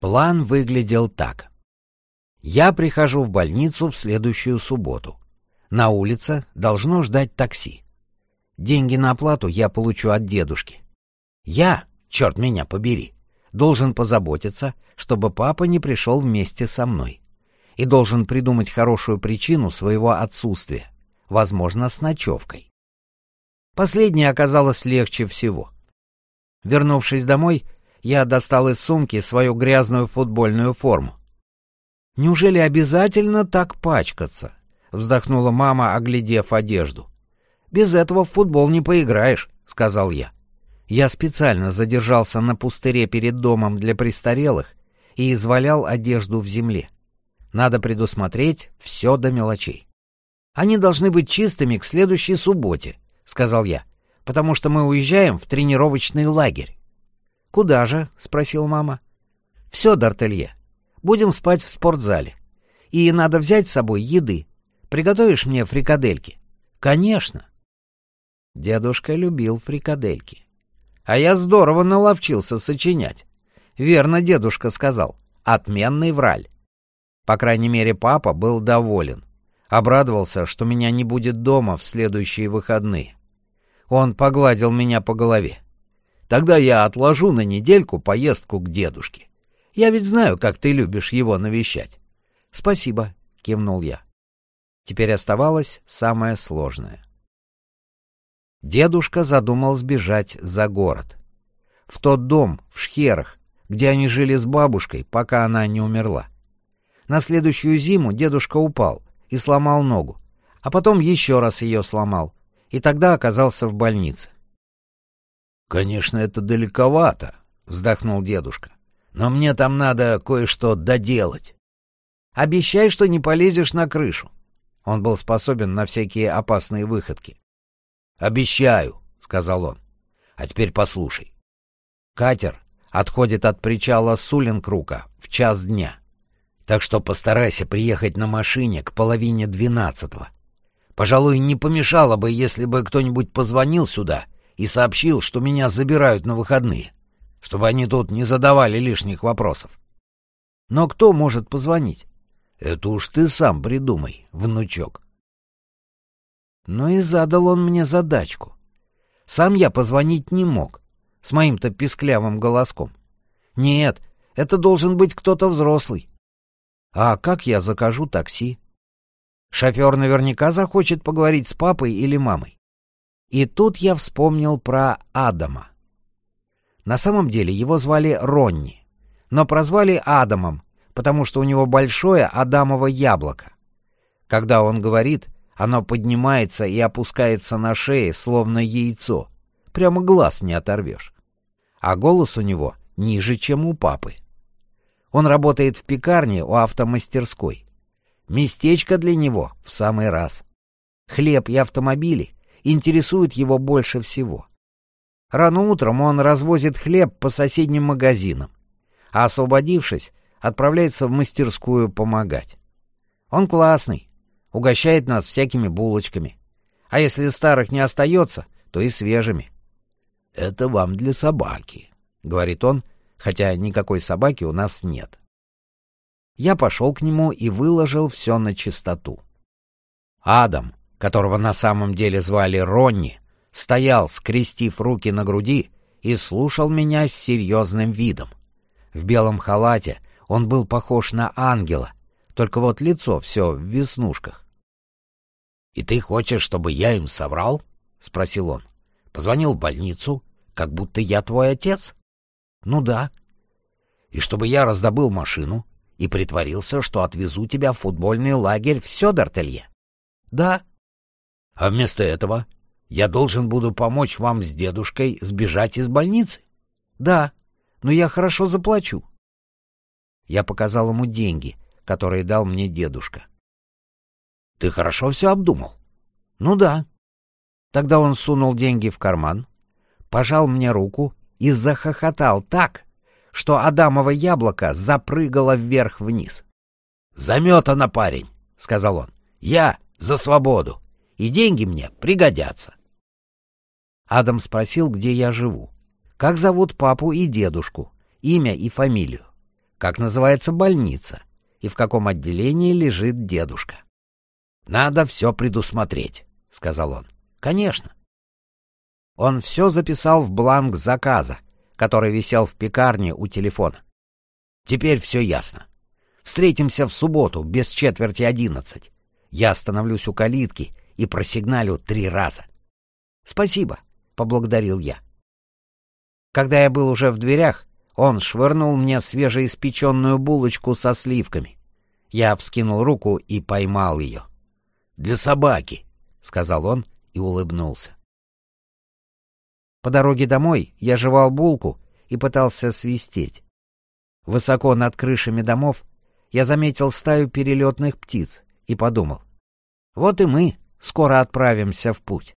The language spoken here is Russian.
План выглядел так. Я прихожу в больницу в следующую субботу. На улице должно ждать такси. Деньги на оплату я получу от дедушки. Я, черт меня побери, должен позаботиться, чтобы папа не пришел вместе со мной. И должен придумать хорошую причину своего отсутствия, возможно, с ночевкой. Последнее оказалось легче всего. Вернувшись домой, я достал из сумки свою грязную футбольную форму. «Неужели обязательно так пачкаться?» — вздохнула мама, оглядев одежду. «Без этого в футбол не поиграешь», — сказал я. Я специально задержался на пустыре перед домом для престарелых и извалял одежду в земле. Надо предусмотреть все до мелочей. «Они должны быть чистыми к следующей субботе», — сказал я, «потому что мы уезжаем в тренировочный лагерь». «Куда же?» — спросил мама. «Все, Д'Артелье. Будем спать в спортзале. И надо взять с собой еды. Приготовишь мне фрикадельки?» «Конечно». Дедушка любил фрикадельки. А я здорово наловчился сочинять. Верно дедушка сказал. Отменный враль. По крайней мере, папа был доволен. Обрадовался, что меня не будет дома в следующие выходные. Он погладил меня по голове. Тогда я отложу на недельку поездку к дедушке. Я ведь знаю, как ты любишь его навещать. Спасибо, кивнул я. Теперь оставалось самое сложное. Дедушка задумал сбежать за город. В тот дом, в Шхерах, где они жили с бабушкой, пока она не умерла. На следующую зиму дедушка упал и сломал ногу, а потом еще раз ее сломал, и тогда оказался в больнице. «Конечно, это далековато», — вздохнул дедушка. «Но мне там надо кое-что доделать». «Обещай, что не полезешь на крышу». Он был способен на всякие опасные выходки. «Обещаю», — сказал он. «А теперь послушай. Катер отходит от причала Сулинкрука в час дня. Так что постарайся приехать на машине к половине двенадцатого. Пожалуй, не помешало бы, если бы кто-нибудь позвонил сюда и сообщил, что меня забирают на выходные, чтобы они тут не задавали лишних вопросов. Но кто может позвонить? Это уж ты сам придумай, внучок. Но и задал он мне задачку. Сам я позвонить не мог, с моим-то писклявым голоском. Нет, это должен быть кто-то взрослый. А как я закажу такси? Шофер наверняка захочет поговорить с папой или мамой. И тут я вспомнил про Адама. На самом деле его звали Ронни, но прозвали Адамом, потому что у него большое Адамово яблоко. Когда он говорит, оно поднимается и опускается на шее, словно яйцо. Прямо глаз не оторвешь. А голос у него ниже, чем у папы. Он работает в пекарне у автомастерской. Местечко для него в самый раз. Хлеб и автомобили интересуют его больше всего. Рано утром он развозит хлеб по соседним магазинам, а освободившись, отправляется в мастерскую помогать. Он классный, угощает нас всякими булочками. А если старых не остается, то и свежими. — Это вам для собаки, — говорит он, хотя никакой собаки у нас нет. Я пошел к нему и выложил все на чистоту. Адам, которого на самом деле звали Ронни, стоял, скрестив руки на груди, и слушал меня с серьезным видом. В белом халате он был похож на ангела, только вот лицо все в веснушках. — И ты хочешь, чтобы я им соврал? — спросил он. — Позвонил в больницу, как будто я твой отец? — Ну да. — И чтобы я раздобыл машину и притворился, что отвезу тебя в футбольный лагерь в Сёдартелье? — Да. — А вместо этого я должен буду помочь вам с дедушкой сбежать из больницы? — Да, но я хорошо заплачу. Я показал ему деньги — которые дал мне дедушка. Ты хорошо все обдумал? Ну да. Тогда он сунул деньги в карман, пожал мне руку и захохотал так, что Адамово яблоко запрыгало вверх-вниз. «Заметано, парень», — сказал он. «Я за свободу, и деньги мне пригодятся». Адам спросил, где я живу, как зовут папу и дедушку, имя и фамилию. как называется больница и в каком отделении лежит дедушка. «Надо все предусмотреть», — сказал он. «Конечно». Он все записал в бланк заказа, который висел в пекарне у телефона. «Теперь все ясно. Встретимся в субботу без четверти одиннадцать. Я остановлюсь у калитки и просигналю три раза». «Спасибо», — поблагодарил я. Когда я был уже в дверях, он швырнул мне свежеиспеченную булочку со сливками. Я вскинул руку и поймал ее. «Для собаки», — сказал он и улыбнулся. По дороге домой я жевал булку и пытался свистеть. Высоко над крышами домов я заметил стаю перелетных птиц и подумал. Вот и мы скоро отправимся в путь.